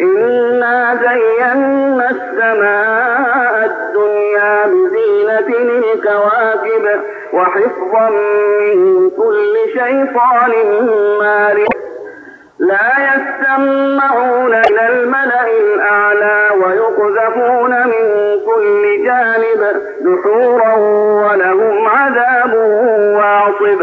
إنا زينا السماء الدنيا بزينة الكواكب وحفظا من كل شيطان مارد لا يستمعون إلى الملأ الأعلى ويقذفون من كل جانب دحورا ولهم عذاب واصب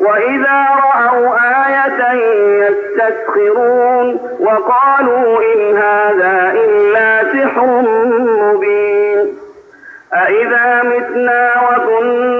وإذا رأوا آية يستسخرون وقالوا إن هذا إلا سحر مبين أإذا متنا وكنا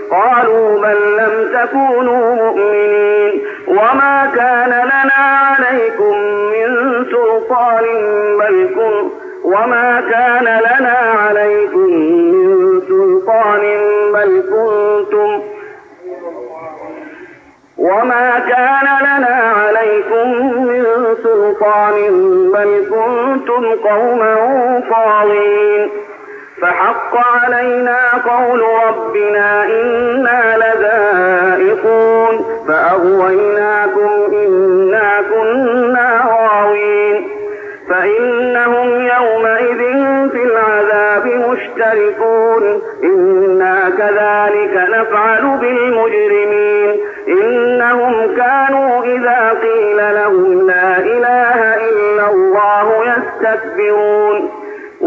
قالوا بل لم تكونوا مؤمنين وما كان لنا عليكم من سلطان بل كن وما كان لنا عليكم من سلطان بل كنتم وما كان لنا عليكم من سلطان بل كنتم قوما طاغين فحق علينا قول ربنا إنا لذائقون فأغويناكم إنا كنا غاوين فإنهم يومئذ في العذاب مشتركون إنا كذلك نفعل بالمجرمين إنهم كانوا إذا قيل لهم لا إله إلا الله يستكبرون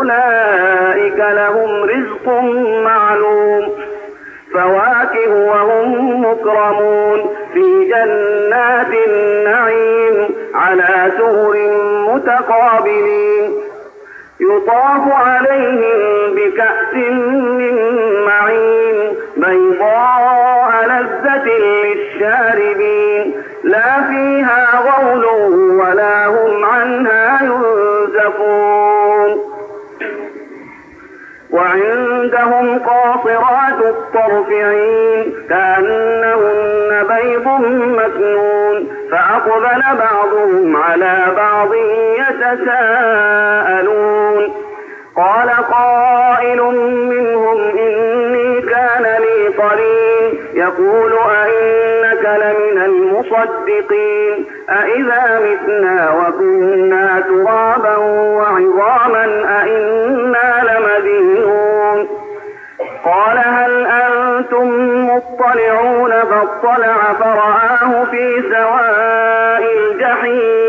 أولئك لهم رزق معلوم. فواكه وهم مكرمون. في جنات النعيم على سهر متقابلين. يطاف عليهم بكأس من معين. بيضاء لذة للشاربين. لا فيها غول وعندهم قاصرات الطرف عين كأنهن بيض مكنون. فأقبل بعضهم على بعض يتساءلون. قال قائل منهم إني كان لي قرين يقول أئنك لمن المصدقين؟ أإذا متنا وكنا ترابا وعظاما أإنا لمدينون. قال هل أنتم مطلعون فاطلع فرآه في سواء الجحيم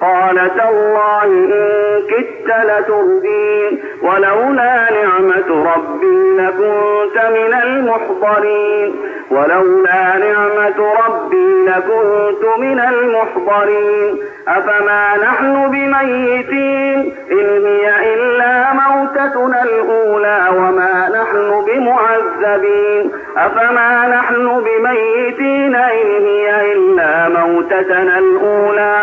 قال تالله إن كدت لتردين ولولا نعمة ربي لكنت من المحضرين. ولولا نعمة ربي لكنت من المحضرين. أفما نحن بميتين؟ إن هي إلا موتتنا الأولى وما نحن بمعذبين. أفما نحن بميتين؟ إن هي إلا موتتنا الأولى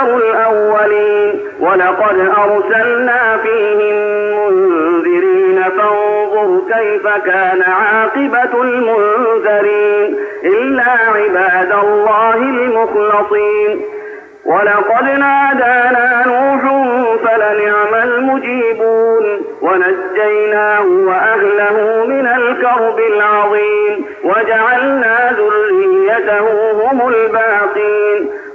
أكثر الأولين ولقد أرسلنا فيهم منذرين فانظر كيف كان عاقبة المنذرين إلا عباد الله المخلصين. ولقد نادانا نوح فلنعم المجيبون. ونجيناه وأهله من الكرب العظيم. وجعلنا ذريته هم الباقين.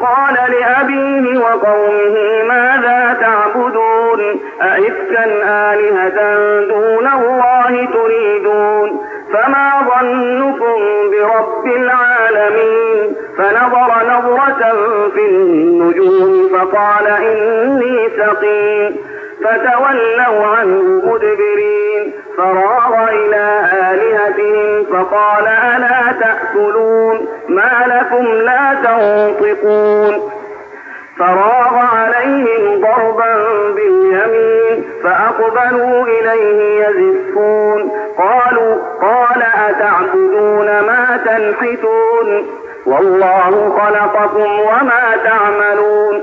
قال لأبيه وقومه ماذا تعبدون؟ أئفكا آلهة دون الله تريدون؟ فما ظنكم برب العالمين؟ فنظر نظرة في النجوم فقال إني سقيم. فتولوا عنه مدبرين. فراغ إلى آلهتهم فقال ألا تأكلون ما لكم لا تنطقون فراغ عليهم ضربا باليمين فأقبلوا إليه يزفون قالوا قال أتعبدون ما تنحتون والله خلقكم وما تعملون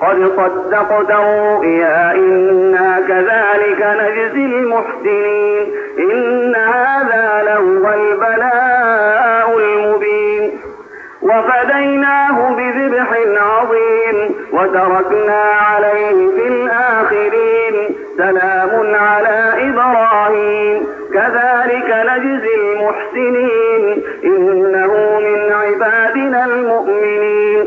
قد صدقت الرؤيا إنا كذلك نجزي المحسنين. إن هذا لهو البلاء المبين. وفديناه بذبح عظيم وتركنا عليه في الآخرين. سلام على إبراهيم. كذلك نجزي المحسنين. إنه من عبادنا المؤمنين.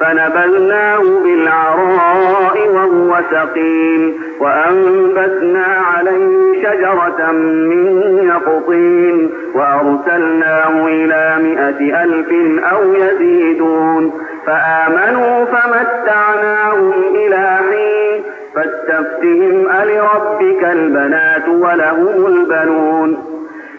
فنبذناه بالعراء وهو سقيم وأنبتنا عليه شجرة من يقطين وأرسلناه إلى مائة ألف أو يزيدون فآمنوا فمتعناهم إلى حين فاستفتهم ألربك البنات ولهم البنون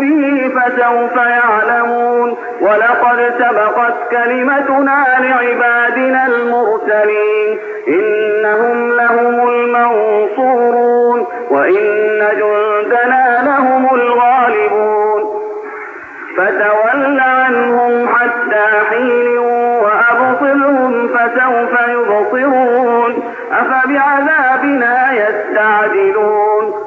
به فسوف يعلمون. ولقد سبقت كلمتنا لعبادنا المرسلين. إنهم لهم المنصورون. وإن جندنا لهم الغالبون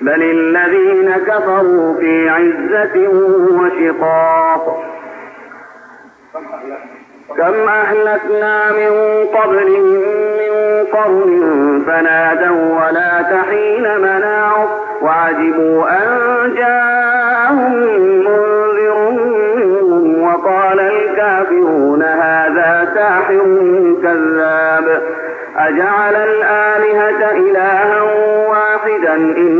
بل الذين كفروا في عزة وشقاق. كم أهلكنا من قبلهم من قرن فنادوا ولا تحين مناعوا وعجبوا أن جاءهم منذر منهم وقال الكافرون هذا ساحر كذاب. أجعل الآلهة إلها واحدا إن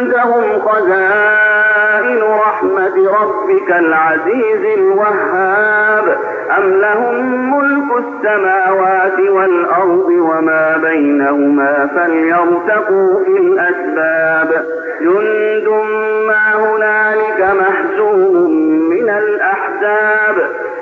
عندهم خزائن رحمة ربك العزيز الوهاب. أم لهم ملك السماوات والأرض وما بينهما فليرتقوا في الأسباب. جند ما هنالك محزوم من الأحزاب.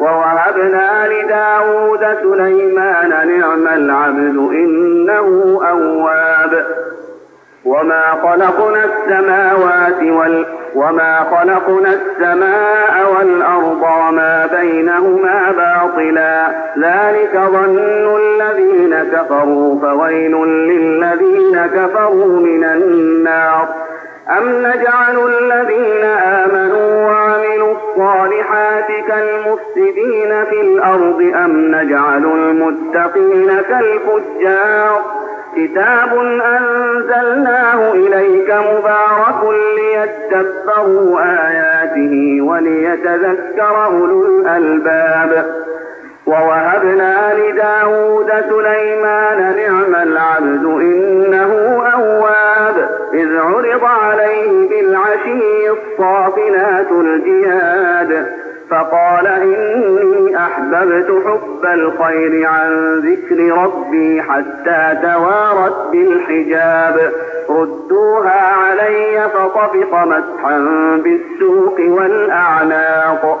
ووهبنا لداود سليمان نعم العبد إنه أواب. وما خلقنا السماوات وال وما خلقنا السماء والأرض وما بينهما باطلا. ذلك ظن الذين كفروا فويل للذين كفروا من النار. أم نجعل الذين آمنوا وعملوا الصالحات كالمفسدين في الأرض أم نجعل المتقين كالفجار؟ كتاب أنزلناه إليك مبارك ليتدبروا آياته وليتذكر أولو الألباب. ووهبنا لداود سليمان نعم العبد إنه أواب. إذ عرض عليه بالعشي الصافنات الجهاد فقال إني أحببت حب الخير عن ذكر ربي حتى توارت بالحجاب. ردوها علي فطفق مسحا بالسوق والأعناق.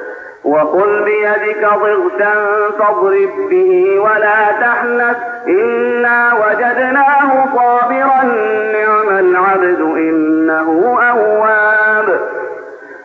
وقل بيدك ضغثا فاضرب به ولا تحنث. إنا وجدناه صابرا نعم العبد إنه أواب.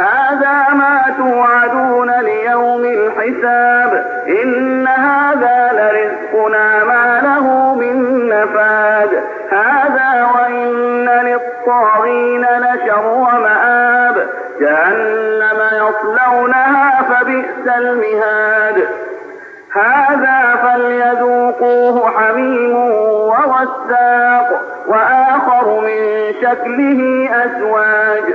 هذا ما توعدون ليوم الحساب إن هذا لرزقنا ما له من نفاد. للطاغين لشر مآب جهنم يصلونها فبئس المهاد. هذا فليذوقوه حميم وغساق وآخر من شكله أزواج.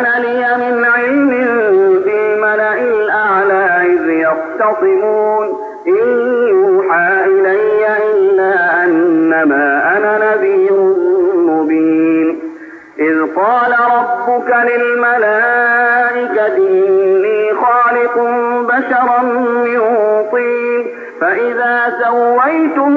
كان لي من علم بالملأ الأعلى إذ يختصمون. إن يوحى إلي إلا أنما أنا نذير مبين. إذ قال ربك للملائكة إني خالق بشرا من طين. فإذا سويته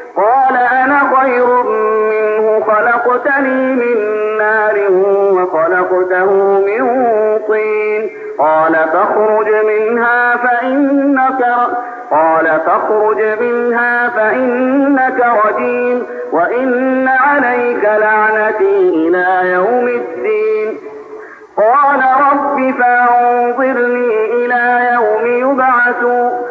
قال أنا خير منه خلقتني من نار وخلقته من طين. قال فاخرج منها فإنك قال فاخرج منها فإنك رجيم. وإن عليك لعنتي إلى يوم الدين. قال رب فانظرني إلى يوم يبعثون.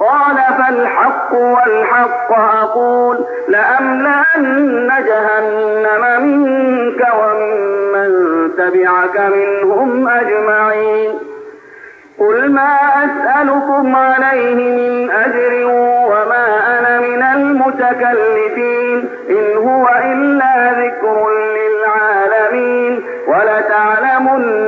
قال فالحق والحق أقول لأملأن جهنم منك وممن تبعك منهم أجمعين قل ما أسألكم عليه من أجر وما أنا من المتكلفين إن هو إلا ذكر للعالمين ولتعلمن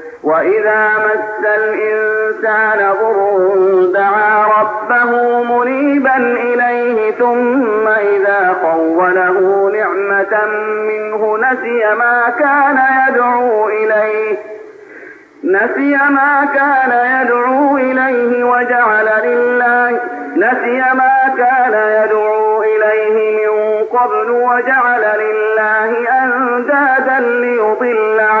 وإذا مس الإنسان ضر دعا ربه منيبا إليه ثم إذا خوله نعمة منه نسي ما كان يدعو إليه نسي ما كان يدعو إليه وجعل لله نسي ما كان يدعو إليه من قبل وجعل لله أندادا ليضل عن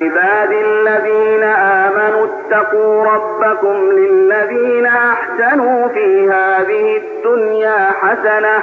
يا عبادي الذين آمنوا اتقوا ربكم للذين أحسنوا في هذه الدنيا حسنة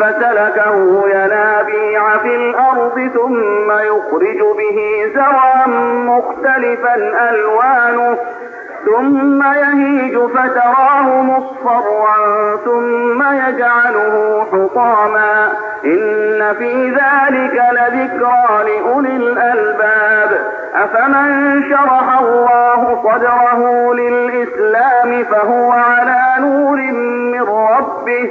فسلكه ينابيع في الأرض ثم يخرج به زرعا مختلفا ألوانه ثم يهيج فتراه مصفرا ثم يجعله حطاما. إن في ذلك لذكرى لأولي الألباب. أفمن شرح الله صدره للإسلام فهو على نور من ربه.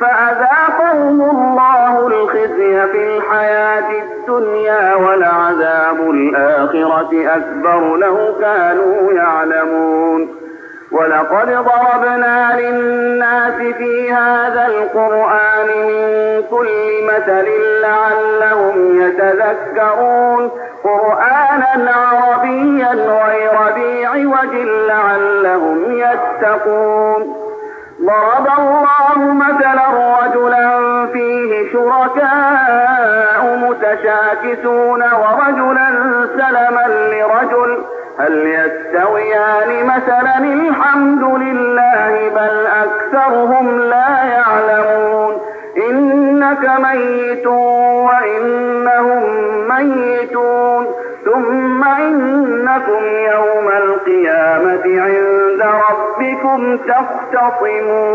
فأذاقهم الله الخزي في الحياة الدنيا ولعذاب الآخرة أكبر لو كانوا يعلمون. ولقد ضربنا للناس في هذا القرآن من كل مثل لعلهم يتذكرون. قرآنا عربيا غير ذي عوج لعلهم يتقون. ضرب الله مثلا رجلا فيه شركاء متشاكسون ورجلا سلما لرجل. هل يستويان مثلا الحمد لله بل أكثرهم لا يعلمون. إنك ميت وإنهم ميتون. ثم إنكم يوم ربكم تختصمون.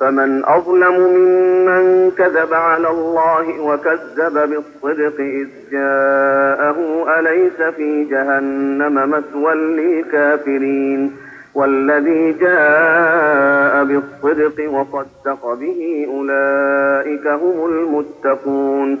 فمن أظلم ممن كذب على الله وكذب بالصدق إذ جاءه أليس في جهنم مثوى للكافرين؟ والذي جاء بالصدق وصدق به أولئك هم المتقون.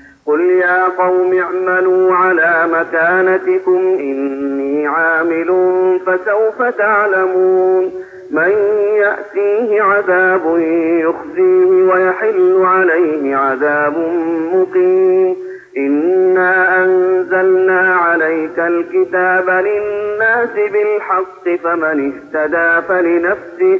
قل يا قوم اعملوا على مكانتكم إني عامل فسوف تعلمون من يأتيه عذاب يخزيه ويحل عليه عذاب مقيم إنا أنزلنا عليك الكتاب للناس بالحق فمن اهتدى فلنفسه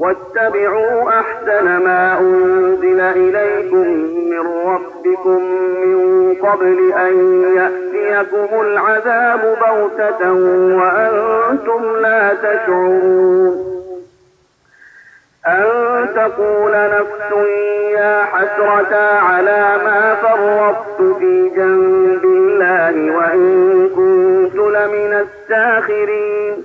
واتبعوا أحسن ما أنزل إليكم من ربكم من قبل أن يأتيكم العذاب بغتة وأنتم لا تشعرون أن تقول نفس يا حسرة على ما فرطت في جنب الله وإن كنت لمن الساخرين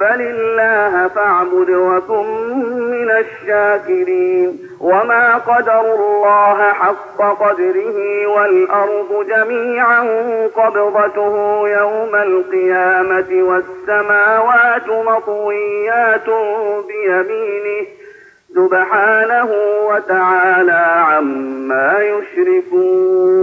بل الله فاعبد وكن من الشاكرين وما قدروا الله حق قدره والأرض جميعا قبضته يوم القيامة والسماوات مطويات بيمينه سبحانه وتعالى عما يشركون